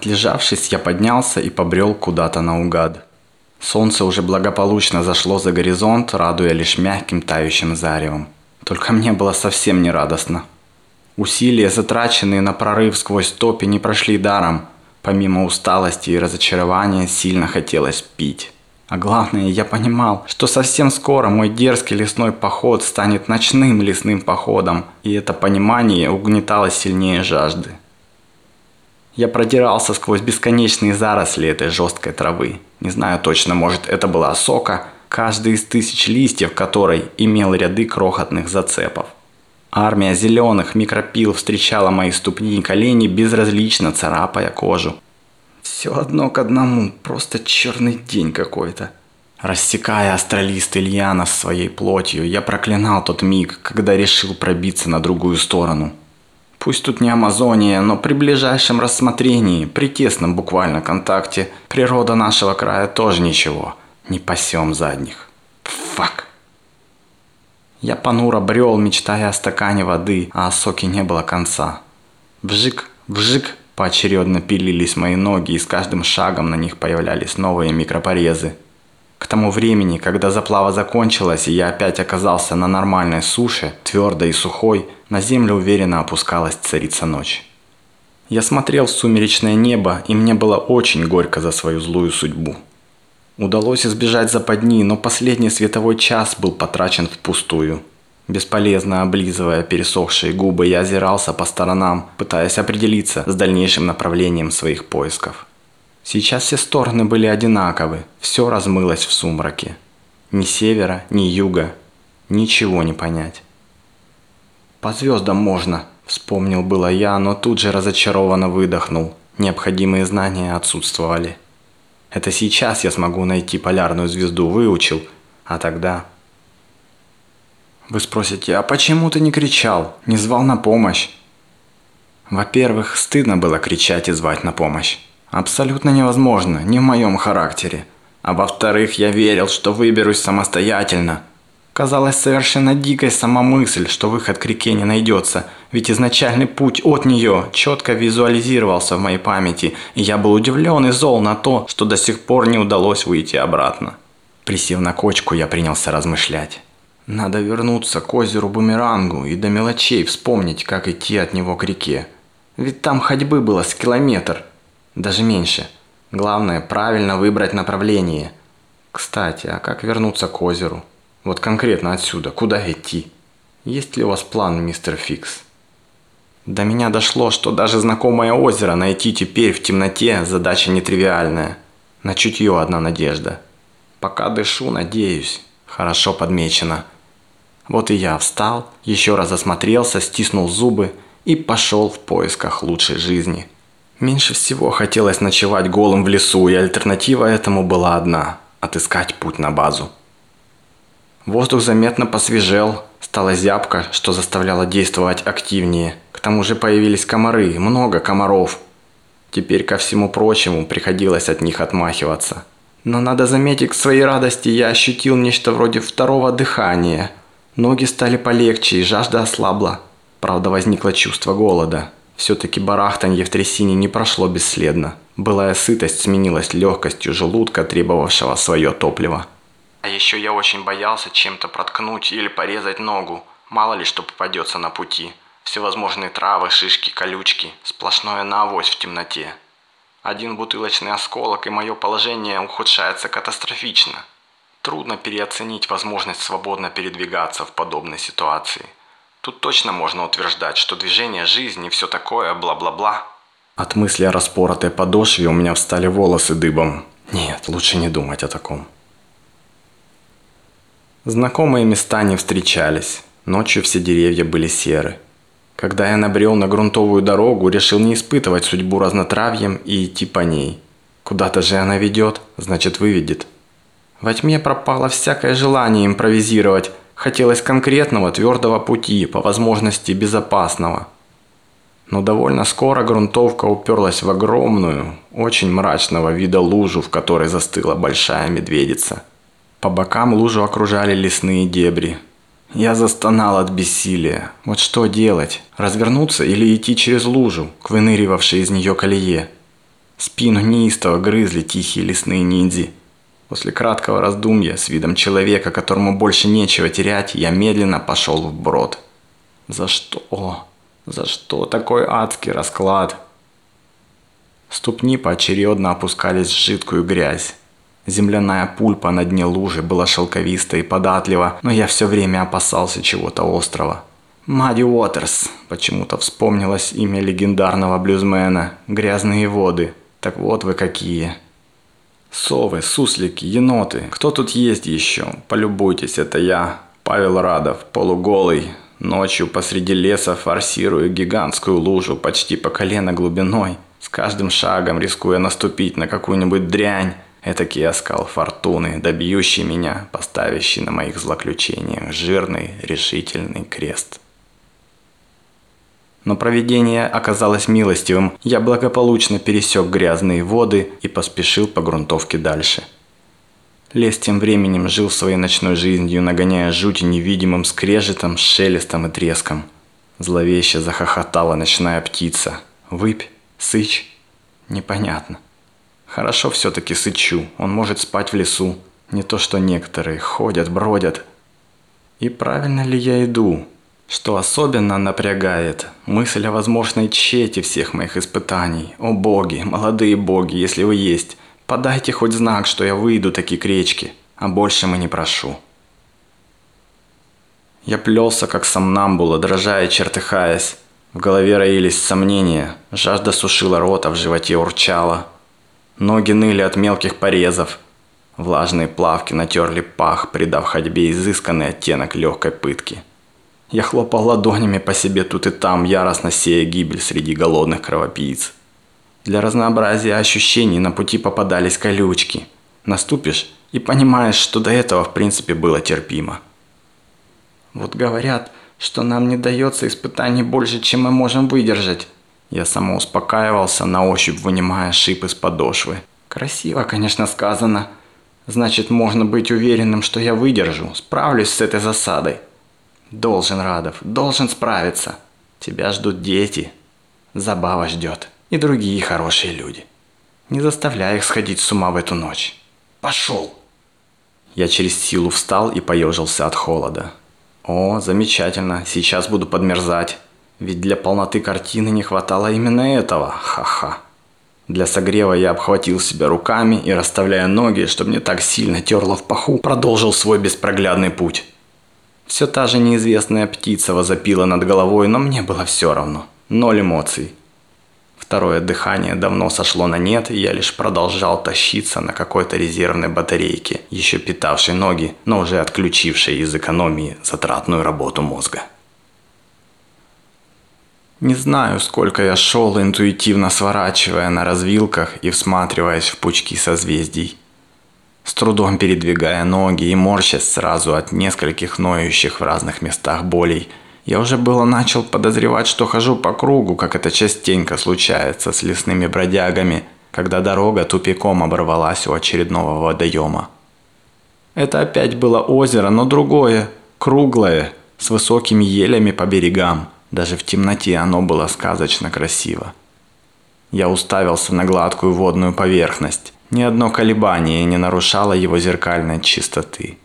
Отлежавшись, я поднялся и побрел куда-то наугад. Солнце уже благополучно зашло за горизонт, радуя лишь мягким тающим заревом. Только мне было совсем не радостно. Усилия, затраченные на прорыв сквозь топи, не прошли даром. Помимо усталости и разочарования, сильно хотелось пить. А главное, я понимал, что совсем скоро мой дерзкий лесной поход станет ночным лесным походом, и это понимание угнетало сильнее жажды. Я продирался сквозь бесконечные заросли этой жесткой травы. Не знаю точно, может это была сока, каждый из тысяч листьев которой имел ряды крохотных зацепов. Армия зеленых микропил встречала мои ступни и колени, безразлично царапая кожу. Все одно к одному, просто черный день какой-то. Рассекая астролисты Ильяна своей плотью, я проклинал тот миг, когда решил пробиться на другую сторону. Пусть тут не Амазония, но при ближайшем рассмотрении, при тесном буквально контакте, природа нашего края тоже ничего. Не пасем задних. Фак. Я понуро брел, мечтая о стакане воды, а о соке не было конца. Вжик, вжик, поочередно пилились мои ноги, и с каждым шагом на них появлялись новые микропорезы. Тому времени, когда заплава закончилась и я опять оказался на нормальной суше, твердой и сухой, на землю уверенно опускалась царица ночь. Я смотрел в сумеречное небо, и мне было очень горько за свою злую судьбу. Удалось избежать западни, но последний световой час был потрачен впустую. Бесполезно облизывая пересохшие губы, я озирался по сторонам, пытаясь определиться с дальнейшим направлением своих поисков. Сейчас все стороны были одинаковы, все размылось в сумраке. Ни севера, ни юга, ничего не понять. «По звездам можно», – вспомнил было я, но тут же разочарованно выдохнул. Необходимые знания отсутствовали. Это сейчас я смогу найти полярную звезду, выучил, а тогда... Вы спросите, а почему ты не кричал, не звал на помощь? Во-первых, стыдно было кричать и звать на помощь. Абсолютно невозможно, не в моем характере. А во-вторых, я верил, что выберусь самостоятельно – Казалось совершенно дикой сама мысль, что выход к реке не найдется, ведь изначальный путь от нее четко визуализировался в моей памяти, и я был удивлен и зол на то, что до сих пор не удалось выйти обратно. Присев на кочку, я принялся размышлять. Надо вернуться к озеру Бумерангу и до мелочей вспомнить, как идти от него к реке. Ведь там ходьбы было с километр, даже меньше. Главное, правильно выбрать направление. Кстати, а как вернуться к озеру? Вот конкретно отсюда, куда идти? Есть ли у вас план, мистер Фикс? До меня дошло, что даже знакомое озеро найти теперь в темноте задача нетривиальная. На чутье одна надежда. Пока дышу, надеюсь. Хорошо подмечено. Вот и я встал, еще раз осмотрелся, стиснул зубы и пошел в поисках лучшей жизни. Меньше всего хотелось ночевать голым в лесу, и альтернатива этому была одна – отыскать путь на базу. Воздух заметно посвежел, стала зябко, что заставляло действовать активнее. К тому же появились комары, много комаров. Теперь ко всему прочему приходилось от них отмахиваться. Но надо заметить, к своей радости я ощутил нечто вроде второго дыхания. Ноги стали полегче и жажда ослабла. Правда, возникло чувство голода. Все-таки барахтанье в трясине не прошло бесследно. Былая сытость сменилась легкостью желудка, требовавшего свое топливо. А еще я очень боялся чем-то проткнуть или порезать ногу. Мало ли что попадется на пути. Всевозможные травы, шишки, колючки. Сплошное навозь в темноте. Один бутылочный осколок, и мое положение ухудшается катастрофично. Трудно переоценить возможность свободно передвигаться в подобной ситуации. Тут точно можно утверждать, что движение жизни все такое, бла-бла-бла. От мысли о распоротой подошве у меня встали волосы дыбом. Нет, лучше не думать о таком. Знакомые места не встречались. Ночью все деревья были серы. Когда я набрел на грунтовую дорогу, решил не испытывать судьбу разнотравьем и идти по ней. Куда-то же она ведет, значит выведет. Во тьме пропало всякое желание импровизировать. Хотелось конкретного твердого пути, по возможности безопасного. Но довольно скоро грунтовка уперлась в огромную, очень мрачного вида лужу, в которой застыла большая медведица. По бокам лужу окружали лесные дебри. Я застонал от бессилия. Вот что делать? Развернуться или идти через лужу, к выныривавшей из нее колее? Спину неистово грызли тихие лесные ниндзи. После краткого раздумья с видом человека, которому больше нечего терять, я медленно пошел вброд. За что? За что такой адский расклад? Ступни поочередно опускались в жидкую грязь. Земляная пульпа на дне лужи была шелковиста и податлива, но я все время опасался чего-то острого. Мадди Уотерс. Почему-то вспомнилось имя легендарного блюзмена. Грязные воды. Так вот вы какие. Совы, суслики, еноты. Кто тут есть еще? Полюбуйтесь, это я. Павел Радов, полуголый. Ночью посреди леса форсирую гигантскую лужу почти по колено глубиной. С каждым шагом рискуя наступить на какую-нибудь дрянь. Этакий оскал фортуны, добьющий меня, поставящий на моих злоключениях жирный, решительный крест. Но провидение оказалось милостивым. Я благополучно пересек грязные воды и поспешил по грунтовке дальше. Лес тем временем жил своей ночной жизнью, нагоняя жуть невидимым скрежетом, шелестом и треском. Зловеще захохотала ночная птица. Выпь? Сыч? Непонятно. Хорошо все-таки сычу, он может спать в лесу. Не то что некоторые ходят, бродят. И правильно ли я иду? Что особенно напрягает, мысль о возможной тщете всех моих испытаний. О боги, молодые боги, если вы есть, подайте хоть знак, что я выйду таки к речке, а больше мы не прошу. Я плелся, как сомнамбула, дрожа и чертыхаясь. В голове роились сомнения, жажда сушила рот, а в животе урчала. Ноги ныли от мелких порезов. Влажные плавки натерли пах, придав ходьбе изысканный оттенок легкой пытки. Я хлопал ладонями по себе тут и там, яростно сея гибель среди голодных кровопийц. Для разнообразия ощущений на пути попадались колючки. Наступишь и понимаешь, что до этого в принципе было терпимо. Вот говорят, что нам не дается испытаний больше, чем мы можем выдержать. Я самоуспокаивался, на ощупь вынимая шип из подошвы. Красиво, конечно, сказано. Значит, можно быть уверенным, что я выдержу, справлюсь с этой засадой. Должен, Радов, должен справиться. Тебя ждут дети. Забава ждет. И другие хорошие люди. Не заставляй их сходить с ума в эту ночь. Пошел. Я через силу встал и поежился от холода. О, замечательно, сейчас буду подмерзать. Ведь для полноты картины не хватало именно этого. Ха-ха. Для согрева я обхватил себя руками и, расставляя ноги, чтобы не так сильно терло в паху, продолжил свой беспроглядный путь. Все та же неизвестная птица возопила над головой, но мне было все равно. Ноль эмоций. Второе дыхание давно сошло на нет, и я лишь продолжал тащиться на какой-то резервной батарейке, еще питавшей ноги, но уже отключившей из экономии затратную работу мозга. Не знаю, сколько я шел, интуитивно сворачивая на развилках и всматриваясь в пучки созвездий. С трудом передвигая ноги и морщась сразу от нескольких ноющих в разных местах болей, я уже было начал подозревать, что хожу по кругу, как это частенько случается с лесными бродягами, когда дорога тупиком оборвалась у очередного водоема. Это опять было озеро, но другое, круглое, с высокими елями по берегам – даже в темноте оно было сказочно красиво. Я уставился на гладкую водную поверхность. Ни одно колебание не нарушало его зеркальной чистоты.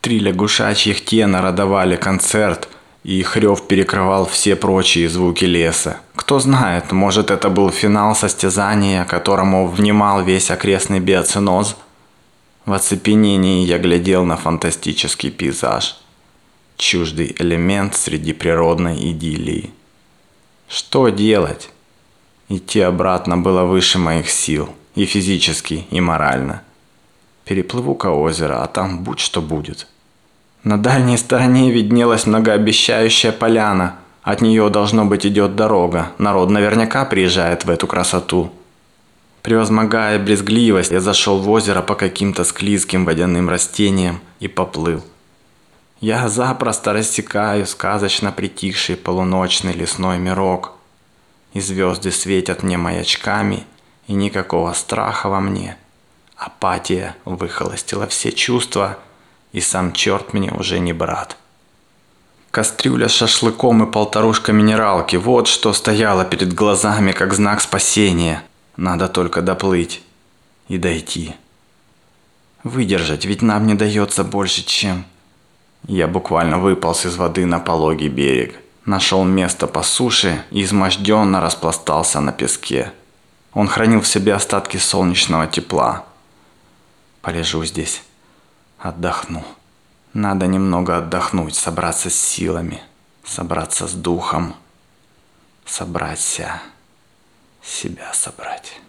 Три лягушачьих тенора давали концерт, и их рев перекрывал все прочие звуки леса. Кто знает, может это был финал состязания, которому внимал весь окрестный биоциноз? В оцепенении я глядел на фантастический пейзаж – чуждый элемент среди природной идиллии. Что делать? Идти обратно было выше моих сил, и физически, и морально. Переплыву-ка озеро, а там будь что будет. На дальней стороне виднелась многообещающая поляна. От нее, должно быть, идет дорога. Народ наверняка приезжает в эту красоту. Превозмогая брезгливость, я зашел в озеро по каким-то склизким водяным растениям и поплыл. Я запросто рассекаю сказочно притихший полуночный лесной мирок. И звезды светят мне маячками, и никакого страха во мне. Апатия выхолостила все чувства, и сам черт мне уже не брат. Кастрюля с шашлыком и полторушка минералки – вот что стояло перед глазами как знак спасения. Надо только доплыть и дойти. Выдержать, ведь нам не дается больше, чем... Я буквально выполз из воды на пологий берег. Нашел место по суше и изможденно распластался на песке. Он хранил в себе остатки солнечного тепла. Полежу здесь, отдохну. Надо немного отдохнуть, собраться с силами, собраться с духом, собраться, себя собрать.